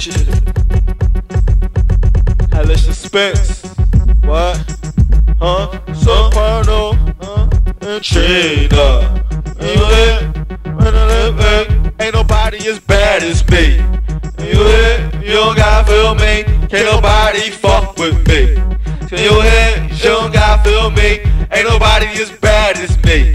Shit. Hellish suspense. What? Huh? Soprano. Huh? And Trina. You hit? When I live ain't nobody as bad as me. You hit? You don't gotta feel me. Can't nobody fuck with me. You hit? You don't gotta feel me. Ain't nobody as bad as me.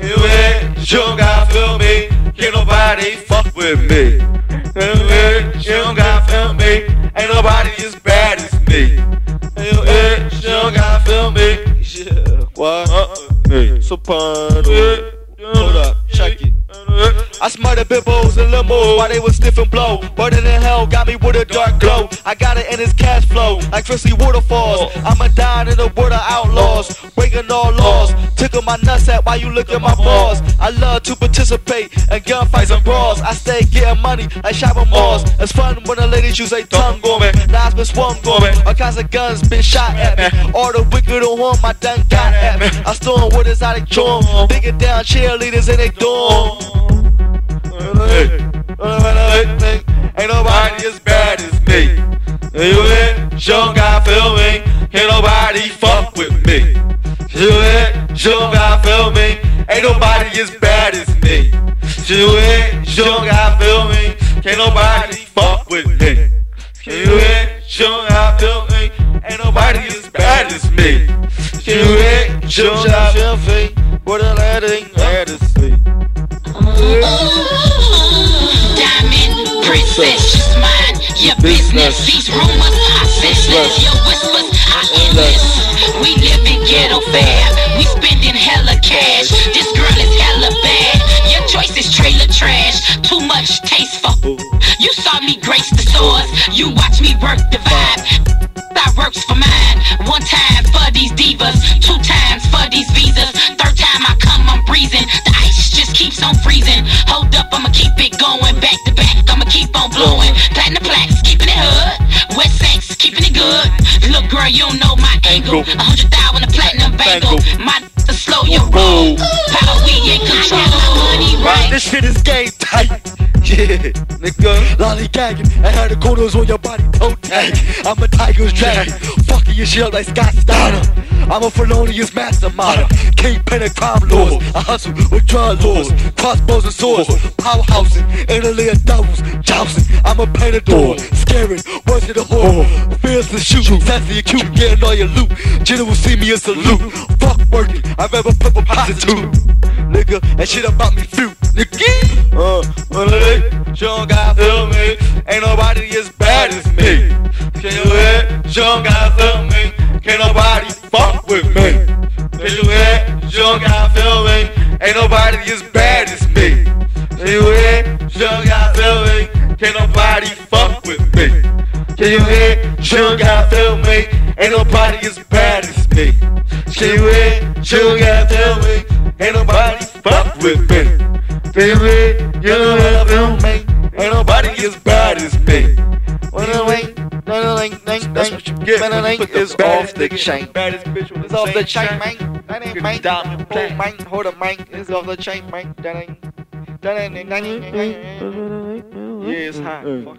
You hit? You don't gotta feel me. Can't nobody fuck with me. You? Don't gotta feel me. Ain't nobody as bad as me. You don't gotta feel me. Yeah. What? Uh, Soprano. Hold up, check it. I smarted bibbos and limos while they was stiff and blow. Burning in hell got me with a dark glow. I got it in his cash flow, like Chrissy waterfalls. I'm a dine in the world of outlaws, breaking all laws. Tickle my nuts at while you look at my balls. I love to participate in gunfights and brawls. I stay getting money like shopping malls. It's fun when the ladies use a tongue on me. Knives been swung on me. All kinds of guns been shot at me. All the wicked on one my done got at me. I storm with exotic charm. Digging down cheerleaders in they dorm. Ain't nobody as bad as me. You in? Sure got feel me. Ain't nobody fuck with me. You in? Sure got feel me. Ain't nobody as bad as me. You in? Sure got feel me. Can't nobody fuck with me. You in? Sure got feel me. Ain't nobody as bad as me. You in? Sure got feel me. What a lady had to see. Just mind your business. These rumors are senseless. Your whispers are endless. We live in ghetto fare. We spending hella cash. This girl is hella bad. Your choice is trailer trash. Too much taste for. You saw me grace the source. You watch me work the vibe. I works for mine. One time on blowing. Platinum plaques, keeping it hood. West Saints, keeping it good. Look, girl, you don't know my angle. A hundred thousand a platinum bangle. My to slow your roll. Power we in control. Money right. This shit is game tight. Yeah, nigga. Lollygagging I had the corners on your body toe tag. I'm a tiger's dragon. Fucking your shit like Scott Steiner. I'm a felonious mastermind. Kingpin of crime lords. I hustle with drug lords. Crossbows and swords. Powerhousing. Italy and doubles. Jousting. I'm a paintador. Scaring. Worse than the whore. Fears to shoot. Sassy and cute. Getting all your loot. General see me and salute. Fuck working. I'd rather put a prostitute. Nigga, that shit about me few. Nigga. Uh, well, don't gotta feel me. Ain't nobody as bad as me. Can you hear? She don't with me. Can you hear? Don't gotta. Ain't nobody as bad as me. Can you hear? Don't gotta. Can't nobody fuck with me. Can you hear? Don't gotta feel me. Ain't nobody as bad as me. Can you hear? Don't gotta feel me. Ain't nobody fuck with me. Can you hear? You don't gotta feel me. Ain't nobody as bad as me. What that's what you get. Man, link is off the chain. It's off the chain, man. That ain't man. Hold man, hold up, man. It's off the chain, man. That ain't. That ain't. That ain't. Yeah, it's hot. Fuck